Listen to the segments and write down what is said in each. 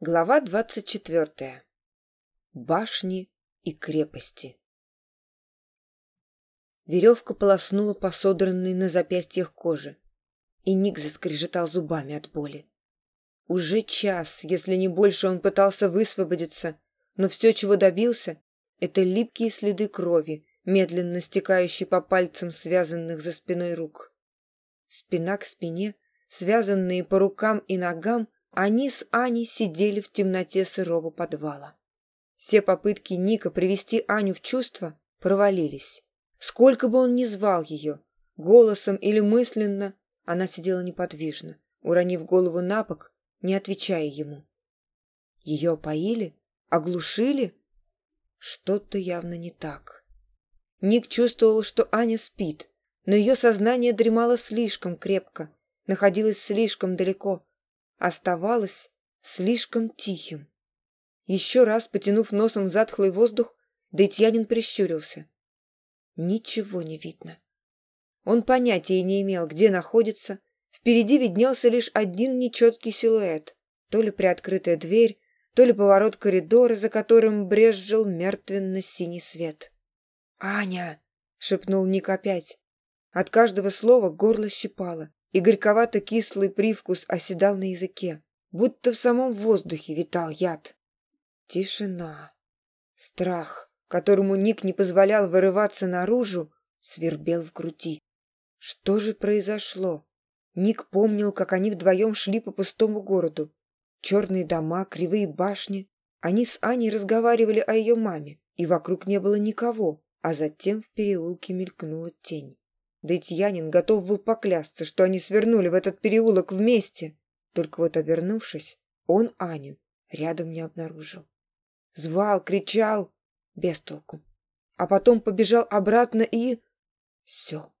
Глава 24. Башни и крепости. Веревка полоснула по содранной на запястьях кожи, и Ник заскрежетал зубами от боли. Уже час, если не больше, он пытался высвободиться, но все, чего добился, это липкие следы крови, медленно стекающие по пальцам связанных за спиной рук. Спина к спине, связанные по рукам и ногам, они с Аней сидели в темноте сырого подвала. Все попытки Ника привести Аню в чувство провалились. Сколько бы он ни звал ее, голосом или мысленно, она сидела неподвижно, уронив голову на бок, не отвечая ему. Ее поили? Оглушили? Что-то явно не так. Ник чувствовал, что Аня спит, но ее сознание дремало слишком крепко, находилось слишком далеко, оставалось слишком тихим. Еще раз потянув носом затхлый воздух, Дейтьянин прищурился. Ничего не видно. Он понятия не имел, где находится. Впереди виднелся лишь один нечеткий силуэт. То ли приоткрытая дверь, то ли поворот коридора, за которым брезжил мертвенно-синий свет. «Аня!» — шепнул Ник опять. От каждого слова горло щипало и горьковато-кислый привкус оседал на языке, будто в самом воздухе витал яд. Тишина. Страх, которому Ник не позволял вырываться наружу, свербел в груди. Что же произошло? Ник помнил, как они вдвоем шли по пустому городу. Черные дома, кривые башни. Они с Аней разговаривали о ее маме, и вокруг не было никого, а затем в переулке мелькнула тень. Да и Тьянин готов был поклясться, что они свернули в этот переулок вместе. Только вот обернувшись, он Аню рядом не обнаружил. Звал, кричал, без толку. А потом побежал обратно и... Все.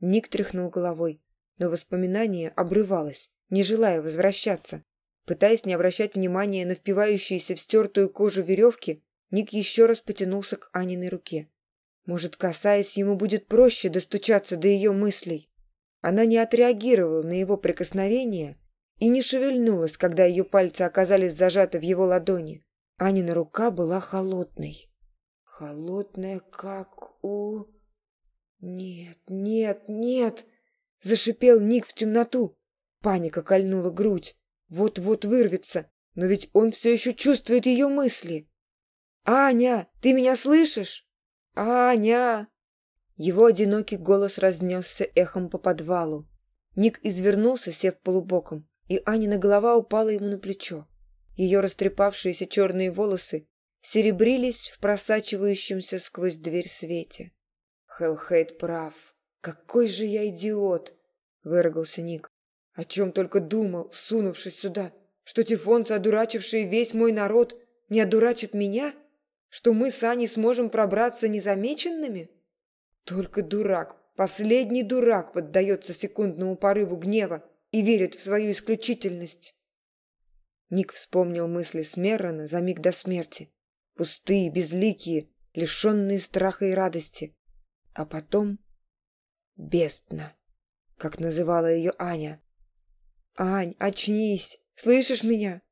Ник тряхнул головой, но воспоминание обрывалось, не желая возвращаться. Пытаясь не обращать внимания на впивающиеся в стертую кожу веревки, Ник еще раз потянулся к Аниной руке. Может, касаясь, ему будет проще достучаться до ее мыслей. Она не отреагировала на его прикосновение и не шевельнулась, когда ее пальцы оказались зажаты в его ладони. Анина рука была холодной. Холодная, как у... «Нет, нет, нет!» — зашипел Ник в темноту. Паника кольнула грудь. Вот-вот вырвется, но ведь он все еще чувствует ее мысли. «Аня, ты меня слышишь?» «Аня!» Его одинокий голос разнесся эхом по подвалу. Ник извернулся, сев полубоком, и Анина голова упала ему на плечо. Ее растрепавшиеся черные волосы серебрились в просачивающемся сквозь дверь свете. «Хеллхейд прав. Какой же я идиот!» — выругался Ник. «О чем только думал, сунувшись сюда, что тифонцы, одурачившие весь мой народ, не одурачат меня?» что мы с Аней сможем пробраться незамеченными? Только дурак, последний дурак поддается секундному порыву гнева и верит в свою исключительность. Ник вспомнил мысли Смеррона за миг до смерти. Пустые, безликие, лишенные страха и радости. А потом — Бестна, как называла ее Аня. «Ань, очнись! Слышишь меня?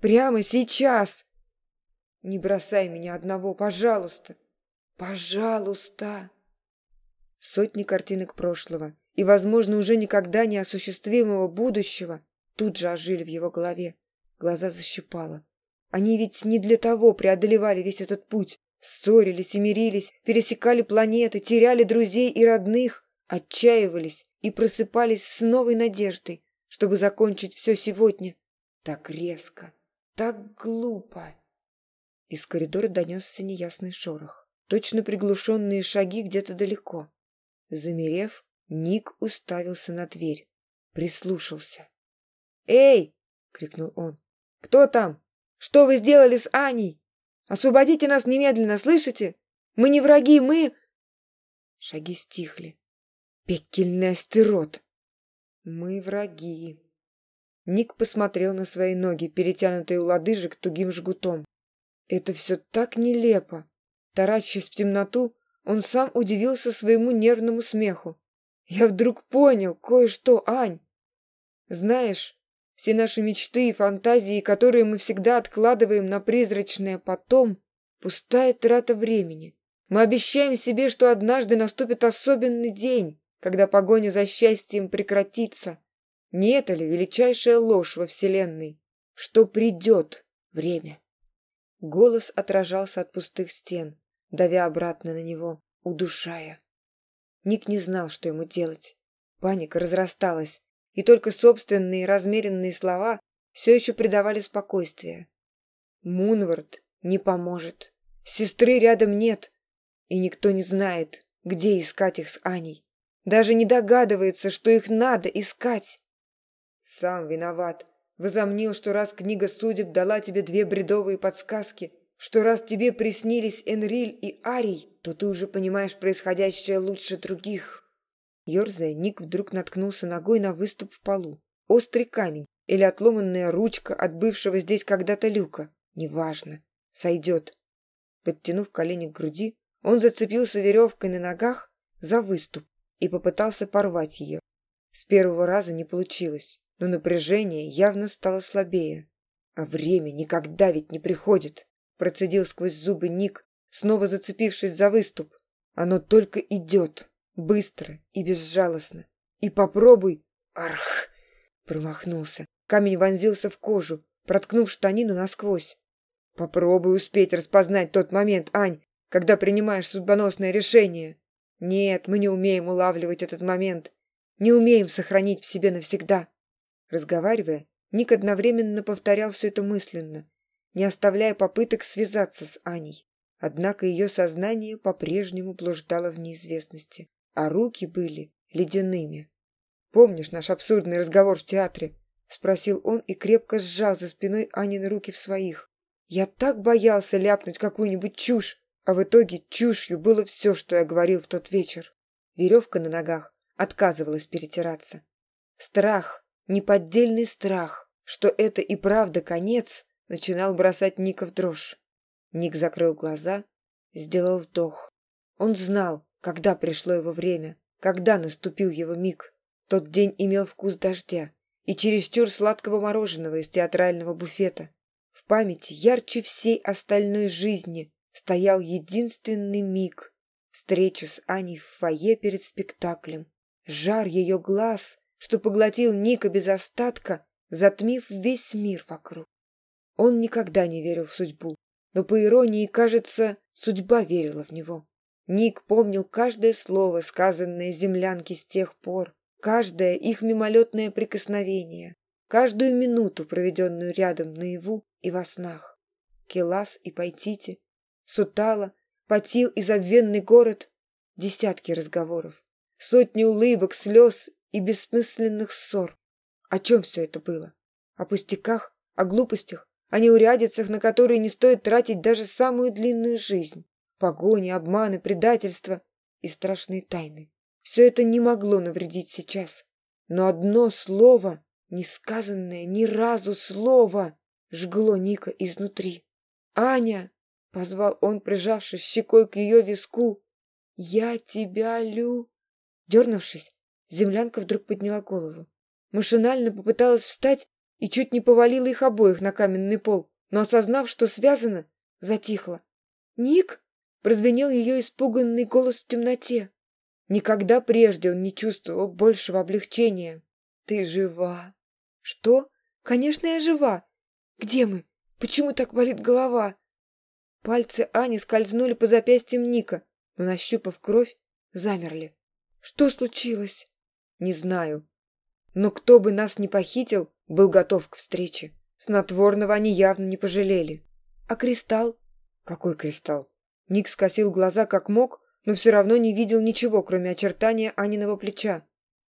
Прямо сейчас!» Не бросай меня одного, пожалуйста! Пожалуйста!» Сотни картинок прошлого и, возможно, уже никогда не осуществимого будущего тут же ожили в его голове. Глаза защипало. Они ведь не для того преодолевали весь этот путь. Ссорились и мирились, пересекали планеты, теряли друзей и родных, отчаивались и просыпались с новой надеждой, чтобы закончить все сегодня. Так резко, так глупо. Из коридора донесся неясный шорох. Точно приглушенные шаги где-то далеко. Замерев, Ник уставился на дверь. Прислушался. «Эй!» — крикнул он. «Кто там? Что вы сделали с Аней? Освободите нас немедленно, слышите? Мы не враги, мы...» Шаги стихли. «Пекельный астерот!» «Мы враги!» Ник посмотрел на свои ноги, перетянутые у лодыжек тугим жгутом. Это все так нелепо. Таращись в темноту, он сам удивился своему нервному смеху. Я вдруг понял кое-что, Ань. Знаешь, все наши мечты и фантазии, которые мы всегда откладываем на призрачное потом, пустая трата времени. Мы обещаем себе, что однажды наступит особенный день, когда погоня за счастьем прекратится. Не это ли величайшая ложь во Вселенной, что придет время? Голос отражался от пустых стен, давя обратно на него, удушая. Ник не знал, что ему делать. Паника разрасталась, и только собственные размеренные слова все еще придавали спокойствие. Мунвард не поможет. Сестры рядом нет, и никто не знает, где искать их с Аней. Даже не догадывается, что их надо искать. Сам виноват, возомнил, что раз книга судеб дала тебе две бредовые подсказки, что раз тебе приснились Энриль и Арий, то ты уже понимаешь происходящее лучше других». Ёрзая, Ник вдруг наткнулся ногой на выступ в полу. Острый камень или отломанная ручка от бывшего здесь когда-то люка. Неважно. Сойдет. Подтянув колени к груди, он зацепился веревкой на ногах за выступ и попытался порвать ее. С первого раза не получилось но напряжение явно стало слабее. А время никогда ведь не приходит, процедил сквозь зубы Ник, снова зацепившись за выступ. Оно только идет, быстро и безжалостно. И попробуй... Арх! Промахнулся. Камень вонзился в кожу, проткнув штанину насквозь. Попробуй успеть распознать тот момент, Ань, когда принимаешь судьбоносное решение. Нет, мы не умеем улавливать этот момент. Не умеем сохранить в себе навсегда. Разговаривая, Ник одновременно повторял все это мысленно, не оставляя попыток связаться с Аней. Однако ее сознание по-прежнему блуждало в неизвестности, а руки были ледяными. «Помнишь наш абсурдный разговор в театре?» — спросил он и крепко сжал за спиной Анины руки в своих. «Я так боялся ляпнуть какую-нибудь чушь, а в итоге чушью было все, что я говорил в тот вечер». Веревка на ногах отказывалась перетираться. Страх Неподдельный страх, что это и правда конец, начинал бросать Ника в дрожь. Ник закрыл глаза, сделал вдох. Он знал, когда пришло его время, когда наступил его миг. Тот день имел вкус дождя и чересчур сладкого мороженого из театрального буфета. В памяти ярче всей остальной жизни стоял единственный миг – встречи с Аней в фойе перед спектаклем, жар ее глаз что поглотил Ника без остатка, затмив весь мир вокруг. Он никогда не верил в судьбу, но по иронии, кажется, судьба верила в него. Ник помнил каждое слово, сказанное землянке с тех пор, каждое их мимолетное прикосновение, каждую минуту, проведенную рядом наяву и во снах. Келас и Пайтити, Сутала, Патил и забвенный город, десятки разговоров, сотни улыбок, слез и бессмысленных ссор. О чем все это было? О пустяках, о глупостях, о неурядицах, на которые не стоит тратить даже самую длинную жизнь. Погони, обманы, предательства и страшные тайны. Все это не могло навредить сейчас. Но одно слово, несказанное ни разу слово, жгло Ника изнутри. «Аня!» — позвал он, прижавшись щекой к ее виску. «Я тебя лю...» Дернувшись, Землянка вдруг подняла голову. Машинально попыталась встать и чуть не повалила их обоих на каменный пол, но, осознав, что связано, затихла. «Ник!» — прозвенел ее испуганный голос в темноте. Никогда прежде он не чувствовал большего облегчения. «Ты жива!» «Что? Конечно, я жива! Где мы? Почему так болит голова?» Пальцы Ани скользнули по запястьям Ника, но, нащупав кровь, замерли. «Что случилось?» не знаю. Но кто бы нас не похитил, был готов к встрече. Снотворного они явно не пожалели. А кристалл? Какой кристалл? Ник скосил глаза как мог, но все равно не видел ничего, кроме очертания Аниного плеча.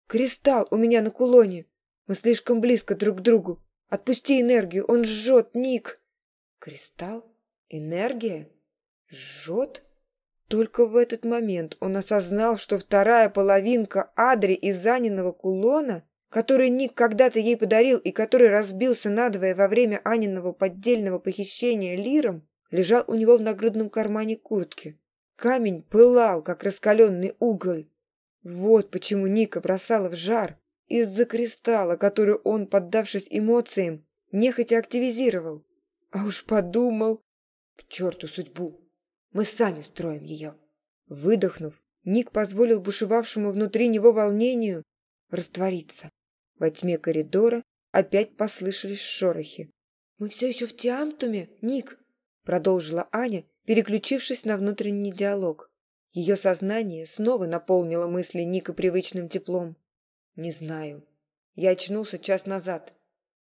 «Кристалл у меня на кулоне. Мы слишком близко друг к другу. Отпусти энергию, он жжет, Ник!» «Кристалл? Энергия? Жжет?» Только в этот момент он осознал, что вторая половинка Адри из Аниного кулона, который Ник когда-то ей подарил и который разбился надвое во время Аниного поддельного похищения Лиром, лежал у него в нагрудном кармане куртки. Камень пылал, как раскаленный уголь. Вот почему Ника бросала в жар из-за кристалла, который он, поддавшись эмоциям, нехотя активизировал. А уж подумал, к черту судьбу, мы сами строим ее». Выдохнув, Ник позволил бушевавшему внутри него волнению раствориться. Во тьме коридора опять послышались шорохи. «Мы все еще в Тиамтуме, Ник!» продолжила Аня, переключившись на внутренний диалог. Ее сознание снова наполнило мысли Ника привычным теплом. «Не знаю. Я очнулся час назад.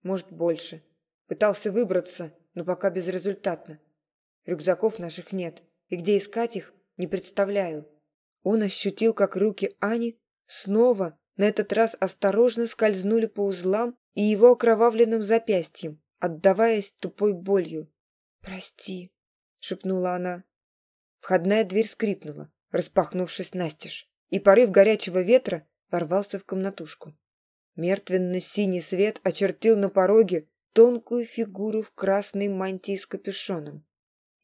Может, больше. Пытался выбраться, но пока безрезультатно. Рюкзаков наших нет и где искать их, не представляю. Он ощутил, как руки Ани снова, на этот раз осторожно скользнули по узлам и его окровавленным запястьям, отдаваясь тупой болью. «Прости», — шепнула она. Входная дверь скрипнула, распахнувшись настежь, и порыв горячего ветра ворвался в комнатушку. Мертвенно-синий свет очертил на пороге тонкую фигуру в красной мантии с капюшоном.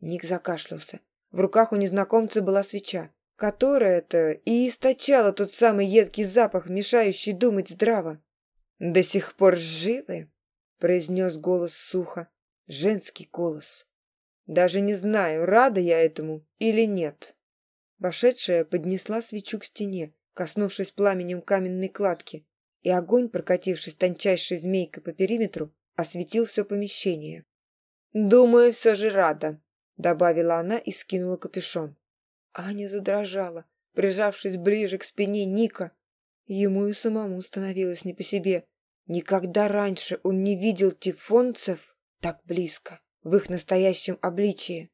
Ник закашлялся, в руках у незнакомца была свеча, которая-то и источала тот самый едкий запах, мешающий думать здраво. «До сих пор живы?» — произнес голос сухо, женский голос. «Даже не знаю, рада я этому или нет». Вошедшая поднесла свечу к стене, коснувшись пламенем каменной кладки, и огонь, прокатившись тончайшей змейкой по периметру, осветил все помещение. «Думаю, все же рада», добавила она и скинула капюшон. Аня задрожала, прижавшись ближе к спине Ника. Ему и самому становилось не по себе. Никогда раньше он не видел тифонцев так близко, в их настоящем обличии.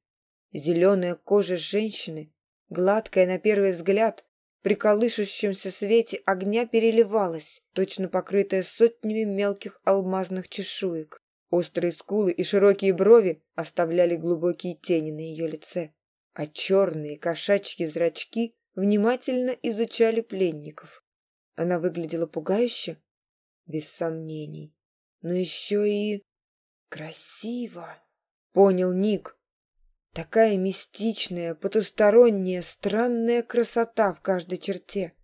Зеленая кожа женщины, гладкая на первый взгляд, при колышущемся свете огня переливалась, точно покрытая сотнями мелких алмазных чешуек. Острые скулы и широкие брови оставляли глубокие тени на ее лице, а черные кошачьи зрачки внимательно изучали пленников. Она выглядела пугающе, без сомнений, но еще и... «Красиво!» — понял Ник. Такая мистичная, потусторонняя, странная красота в каждой черте,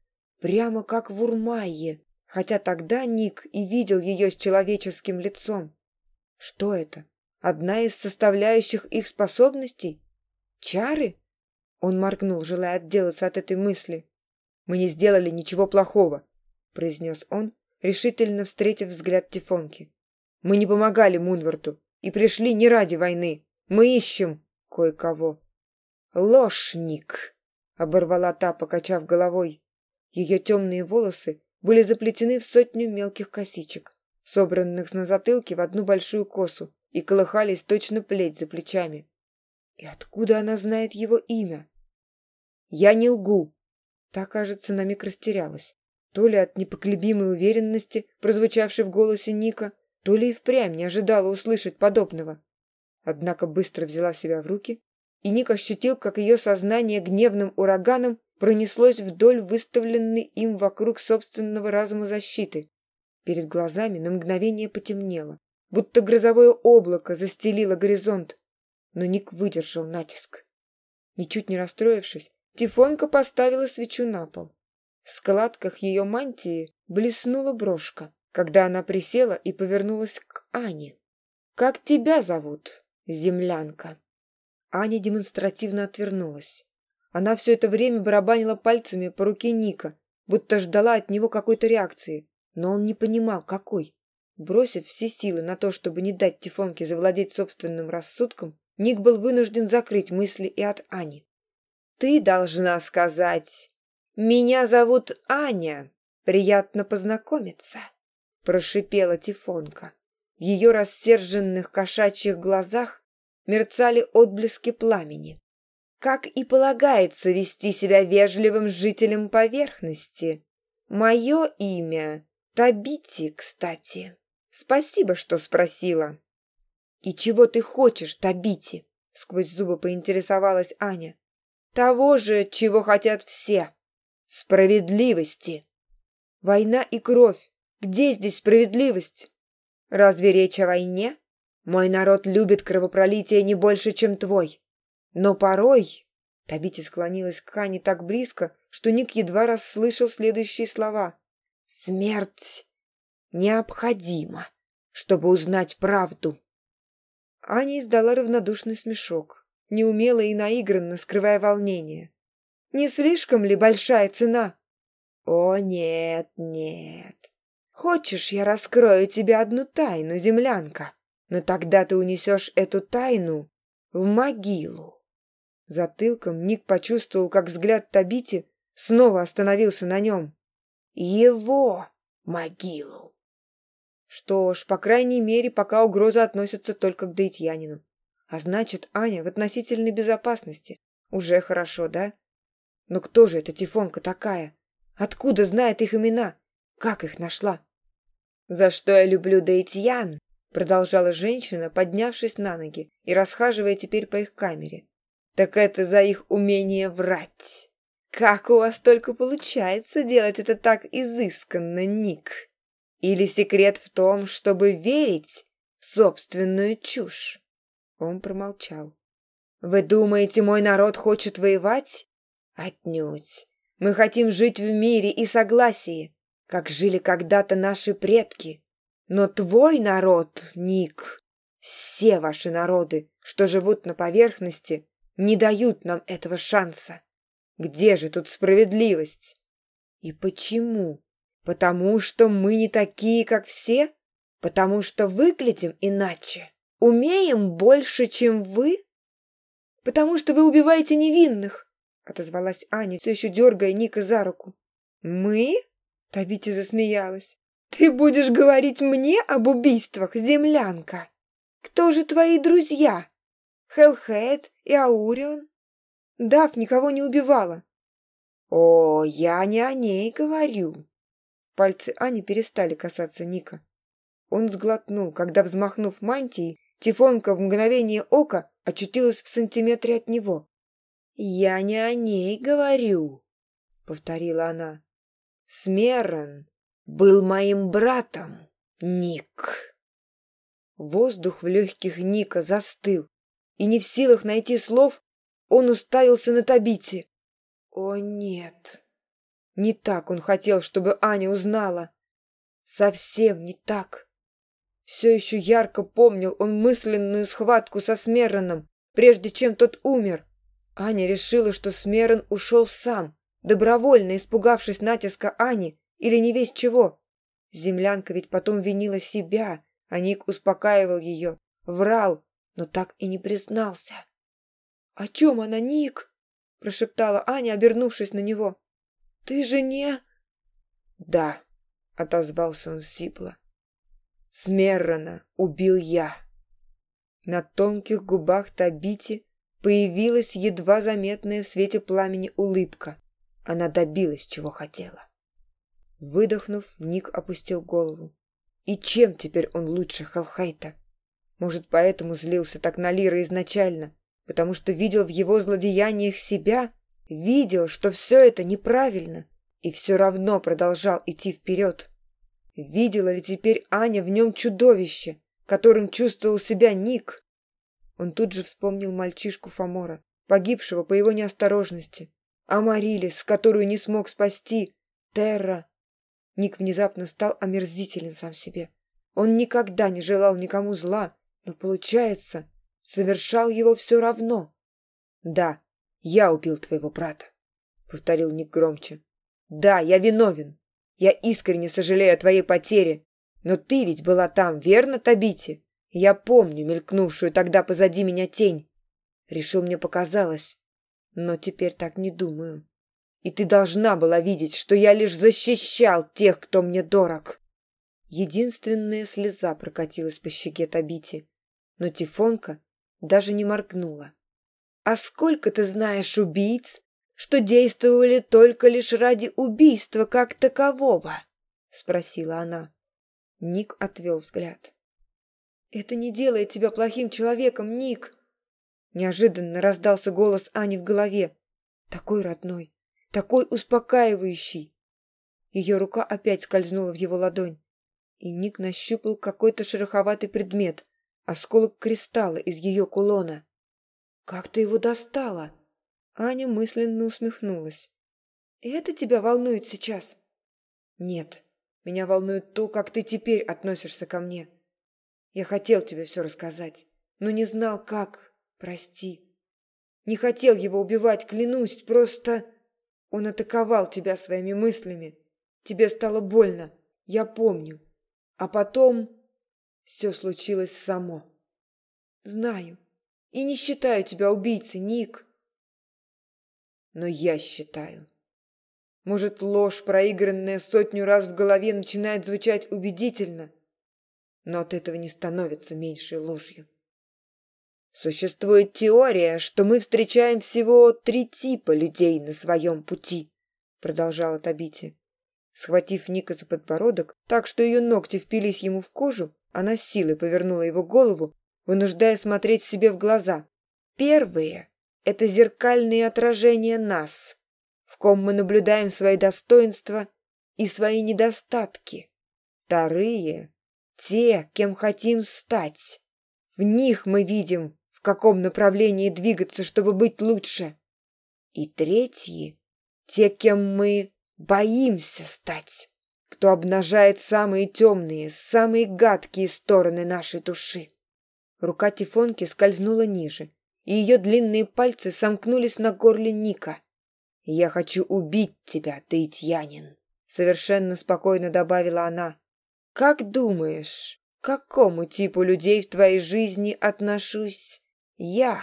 прямо как в Урмайе, хотя тогда Ник и видел ее с человеческим лицом. Что это? Одна из составляющих их способностей? Чары? Он моргнул, желая отделаться от этой мысли. «Мы не сделали ничего плохого», — произнес он, решительно встретив взгляд Тифонки. «Мы не помогали Мунварту и пришли не ради войны. Мы ищем кое-кого». «Лошник», — оборвала та, покачав головой. Ее темные волосы были заплетены в сотню мелких косичек собранных на затылке в одну большую косу, и колыхались точно плеть за плечами. И откуда она знает его имя? «Я не лгу!» Та, кажется, на миг растерялась. То ли от непоколебимой уверенности, прозвучавшей в голосе Ника, то ли и впрямь не ожидала услышать подобного. Однако быстро взяла себя в руки, и Ник ощутил, как ее сознание гневным ураганом пронеслось вдоль выставленной им вокруг собственного разума защиты. Перед глазами на мгновение потемнело, будто грозовое облако застелило горизонт. Но Ник выдержал натиск. Ничуть не расстроившись, Тифонка поставила свечу на пол. В складках ее мантии блеснула брошка, когда она присела и повернулась к Ане. «Как тебя зовут, землянка?» Аня демонстративно отвернулась. Она все это время барабанила пальцами по руке Ника, будто ждала от него какой-то реакции, но он не понимал какой. Бросив все силы на то чтобы не дать тифонке завладеть собственным рассудком ник был вынужден закрыть мысли и от ани. Ты должна сказать меня зовут аня. Приятно познакомиться прошипела тифонка в ее рассерженных кошачьих глазах мерцали отблески пламени. Как и полагается вести себя вежливым жителем поверхности. Мое имя Табити, кстати. Спасибо, что спросила. И чего ты хочешь, Табити? Сквозь зубы поинтересовалась Аня. Того же, чего хотят все. Справедливости. Война и кровь. Где здесь справедливость? Разве речь о войне? Мой народ любит кровопролитие не больше, чем твой. Но порой... Табити склонилась к Ане так близко, что Ник едва расслышал следующие слова. Смерть необходима, чтобы узнать правду. Аня издала равнодушный смешок, неумело и наигранно скрывая волнение. «Не слишком ли большая цена?» «О, нет, нет. Хочешь, я раскрою тебе одну тайну, землянка, но тогда ты унесешь эту тайну в могилу». Затылком Ник почувствовал, как взгляд Табити снова остановился на нем его могилу. Что ж, по крайней мере, пока угроза относится только к даитянинам. А значит, Аня в относительной безопасности. Уже хорошо, да? Но кто же эта Тифонка такая? Откуда знает их имена? Как их нашла? За что я люблю даитьян? Продолжала женщина, поднявшись на ноги и расхаживая теперь по их камере. Так это за их умение врать. Как у вас только получается делать это так изысканно, Ник? Или секрет в том, чтобы верить в собственную чушь?» Он промолчал. «Вы думаете, мой народ хочет воевать?» «Отнюдь. Мы хотим жить в мире и согласии, как жили когда-то наши предки. Но твой народ, Ник, все ваши народы, что живут на поверхности, не дают нам этого шанса. Где же тут справедливость? И почему? Потому что мы не такие, как все? Потому что выглядим иначе? Умеем больше, чем вы? Потому что вы убиваете невинных, отозвалась Аня, все еще дергая Ника за руку. Мы? Табити засмеялась. Ты будешь говорить мне об убийствах, землянка? Кто же твои друзья? Хелхед и Аурион? Дав никого не убивала. О, я не о ней говорю. Пальцы Ани перестали касаться Ника. Он сглотнул, когда, взмахнув мантией, Тифонка в мгновение ока очутилась в сантиметре от него. «Я не о ней говорю», — повторила она. «Смерон был моим братом, Ник». Воздух в легких Ника застыл, и не в силах найти слов, он уставился на табите. О нет. Не так он хотел чтобы аня узнала. Совсем не так. Все еще ярко помнил он мысленную схватку со смерроном прежде чем тот умер. Аня решила что смерон ушел сам добровольно испугавшись натиска ани или не весь чего. Землянка ведь потом винила себя а ник успокаивал ее врал но так и не признался. «А «О чем она, Ник?» – прошептала Аня, обернувшись на него. «Ты же не...» «Да», – отозвался он сипло. «Смеррона убил я». На тонких губах Табити появилась едва заметная в свете пламени улыбка. Она добилась, чего хотела. Выдохнув, Ник опустил голову. И чем теперь он лучше Халхайта? Может, поэтому злился так на Лира изначально? потому что видел в его злодеяниях себя, видел, что все это неправильно, и все равно продолжал идти вперед. Видела ли теперь Аня в нем чудовище, которым чувствовал себя Ник? Он тут же вспомнил мальчишку Фомора, погибшего по его неосторожности, Амарилис, которую не смог спасти, Терра. Ник внезапно стал омерзителен сам себе. Он никогда не желал никому зла, но получается, совершал его все равно. Да, я убил твоего брата, повторил Ник громче. Да, я виновен. Я искренне сожалею о твоей потере. Но ты ведь была там, верно, Табити? Я помню мелькнувшую тогда позади меня тень. Решил, мне показалось. Но теперь так не думаю. И ты должна была видеть, что я лишь защищал тех, кто мне дорог. Единственная слеза прокатилась по щеке Табити. Но Тифонка даже не моргнула. «А сколько ты знаешь убийц, что действовали только лишь ради убийства как такового?» — спросила она. Ник отвел взгляд. «Это не делает тебя плохим человеком, Ник!» Неожиданно раздался голос Ани в голове. Такой родной, такой успокаивающий. Ее рука опять скользнула в его ладонь, и Ник нащупал какой-то шероховатый предмет, осколок кристалла из ее кулона. «Как ты его достала?» Аня мысленно усмехнулась. «Это тебя волнует сейчас?» «Нет, меня волнует то, как ты теперь относишься ко мне. Я хотел тебе все рассказать, но не знал, как. Прости. Не хотел его убивать, клянусь, просто... Он атаковал тебя своими мыслями. Тебе стало больно, я помню. А потом...» Все случилось само. Знаю. И не считаю тебя убийцей, Ник. Но я считаю. Может, ложь, проигранная сотню раз в голове, начинает звучать убедительно, но от этого не становится меньшей ложью. Существует теория, что мы встречаем всего три типа людей на своем пути, продолжала Табити. Схватив Ника за подбородок, так что ее ногти впились ему в кожу, она силой повернула его голову, вынуждая смотреть себе в глаза. Первые — это зеркальные отражения нас, в ком мы наблюдаем свои достоинства и свои недостатки. Вторые — те, кем хотим стать. В них мы видим, в каком направлении двигаться, чтобы быть лучше. И третьи — те, кем мы боимся стать кто обнажает самые темные, самые гадкие стороны нашей души. Рука Тифонки скользнула ниже, и ее длинные пальцы сомкнулись на горле Ника. «Я хочу убить тебя, ты Таитьянин», — совершенно спокойно добавила она. «Как думаешь, к какому типу людей в твоей жизни отношусь я?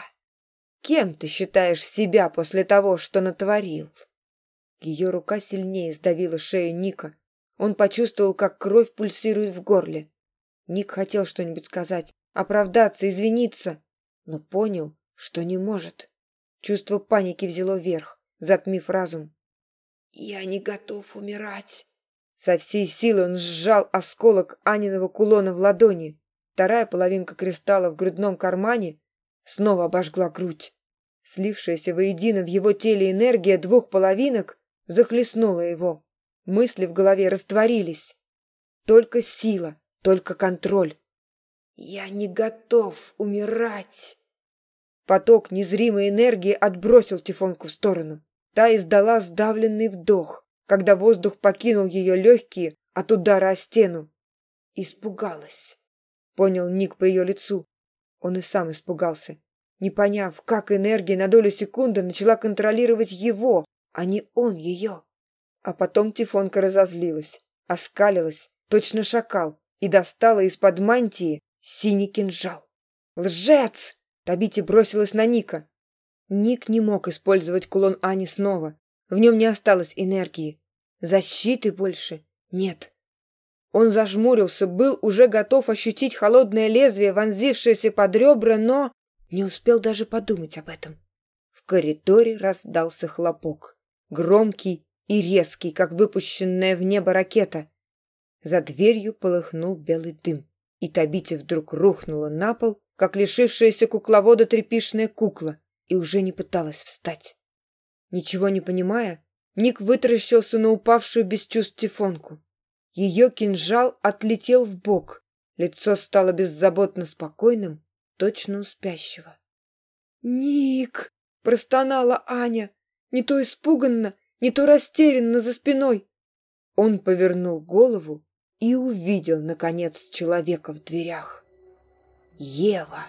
Кем ты считаешь себя после того, что натворил?» Ее рука сильнее сдавила шею Ника, он почувствовал, как кровь пульсирует в горле. Ник хотел что-нибудь сказать, оправдаться, извиниться, но понял, что не может. Чувство паники взяло верх, затмив разум. «Я не готов умирать!» Со всей силы он сжал осколок Аниного кулона в ладони. Вторая половинка кристалла в грудном кармане снова обожгла грудь. Слившаяся воедино в его теле энергия двух половинок захлестнула его. Мысли в голове растворились. Только сила, только контроль. Я не готов умирать. Поток незримой энергии отбросил Тифонку в сторону. Та издала сдавленный вдох, когда воздух покинул ее легкие от удара о стену. Испугалась. Понял Ник по ее лицу. Он и сам испугался, не поняв, как энергия на долю секунды начала контролировать его, а не он ее. А потом Тифонка разозлилась, оскалилась, точно шакал, и достала из-под мантии синий кинжал. «Лжец!» — Табити бросилась на Ника. Ник не мог использовать кулон Ани снова. В нем не осталось энергии. Защиты больше нет. Он зажмурился, был уже готов ощутить холодное лезвие, вонзившееся под ребра, но не успел даже подумать об этом. В коридоре раздался хлопок. Громкий и резкий, как выпущенная в небо ракета. За дверью полыхнул белый дым, и Табити вдруг рухнула на пол, как лишившаяся кукловода тряпишная кукла, и уже не пыталась встать. Ничего не понимая, Ник вытаращился на упавшую без чувств Тифонку. Ее кинжал отлетел в бок. Лицо стало беззаботно спокойным, точно у спящего. «Ник!» — простонала Аня, не то испуганно, не то растерянно за спиной. Он повернул голову и увидел, наконец, человека в дверях. Ева!